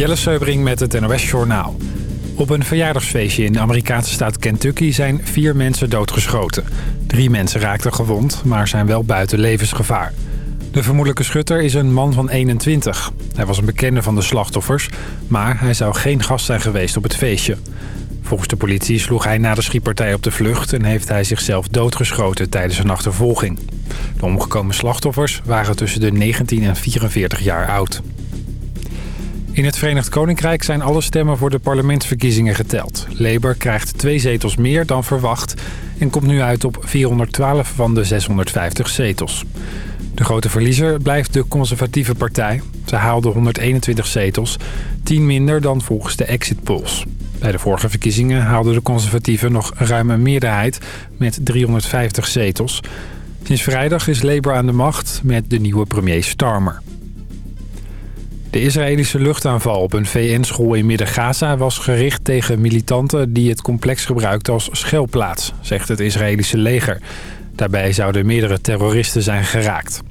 Jelle Seubring met het NOS Journaal. Op een verjaardagsfeestje in de Amerikaanse staat Kentucky zijn vier mensen doodgeschoten. Drie mensen raakten gewond, maar zijn wel buiten levensgevaar. De vermoedelijke schutter is een man van 21. Hij was een bekende van de slachtoffers, maar hij zou geen gast zijn geweest op het feestje. Volgens de politie sloeg hij na de schietpartij op de vlucht... en heeft hij zichzelf doodgeschoten tijdens een achtervolging. De omgekomen slachtoffers waren tussen de 19 en 44 jaar oud. In het Verenigd Koninkrijk zijn alle stemmen voor de parlementsverkiezingen geteld. Labour krijgt twee zetels meer dan verwacht... en komt nu uit op 412 van de 650 zetels. De grote verliezer blijft de conservatieve partij. Ze haalde 121 zetels, 10 minder dan volgens de exit polls. Bij de vorige verkiezingen haalden de conservatieven nog ruim een meerderheid met 350 zetels. Sinds vrijdag is Labour aan de macht met de nieuwe premier Starmer. De Israëlische luchtaanval op een VN-school in Midden-Gaza was gericht tegen militanten die het complex gebruikten als schuilplaats, zegt het Israëlische leger. Daarbij zouden meerdere terroristen zijn geraakt.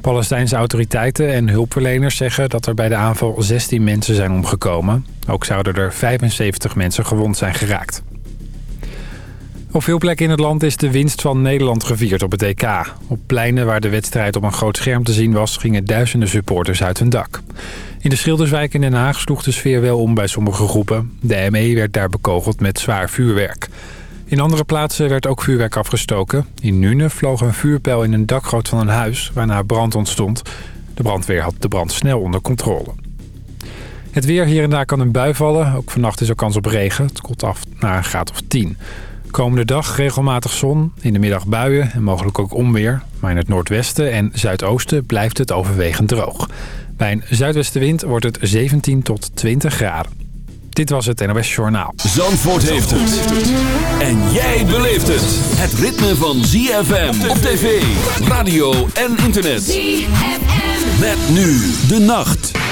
Palestijnse autoriteiten en hulpverleners zeggen dat er bij de aanval 16 mensen zijn omgekomen. Ook zouden er 75 mensen gewond zijn geraakt. Op veel plekken in het land is de winst van Nederland gevierd op het EK. Op pleinen waar de wedstrijd op een groot scherm te zien was... gingen duizenden supporters uit hun dak. In de Schilderswijk in Den Haag sloeg de sfeer wel om bij sommige groepen. De ME werd daar bekogeld met zwaar vuurwerk. In andere plaatsen werd ook vuurwerk afgestoken. In Nune vloog een vuurpijl in een dakgoot van een huis, waarna brand ontstond. De brandweer had de brand snel onder controle. Het weer hier en daar kan een bui vallen. Ook vannacht is er kans op regen. Het koelt af naar een graad of 10. Komende dag regelmatig zon, in de middag buien en mogelijk ook onweer. Maar in het noordwesten en zuidoosten blijft het overwegend droog. Bij een zuidwestenwind wordt het 17 tot 20 graden. Dit was het NOS Journaal. Zandvoort heeft het. En jij beleeft het. Het ritme van ZFM op tv, radio en internet. ZFM. Met nu de nacht.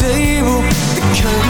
table, the kind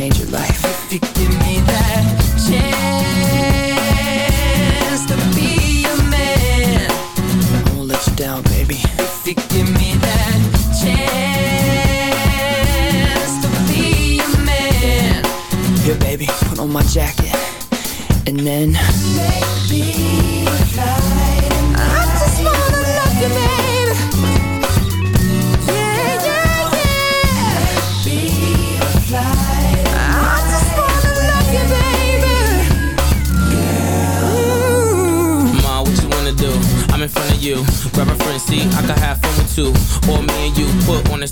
change your life.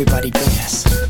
Everybody dance.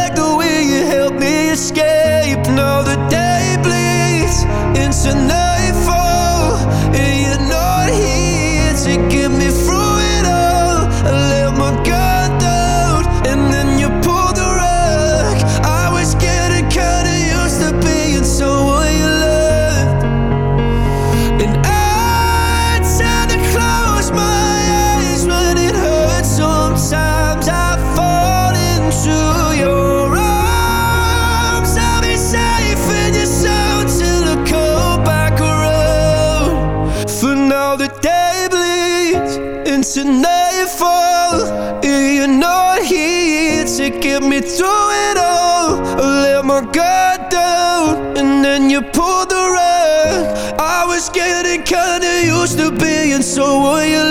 into nightfall. You know I'm here to get me through it all I let my guard down And then you pulled the rug. I was getting kinda used to being so loyal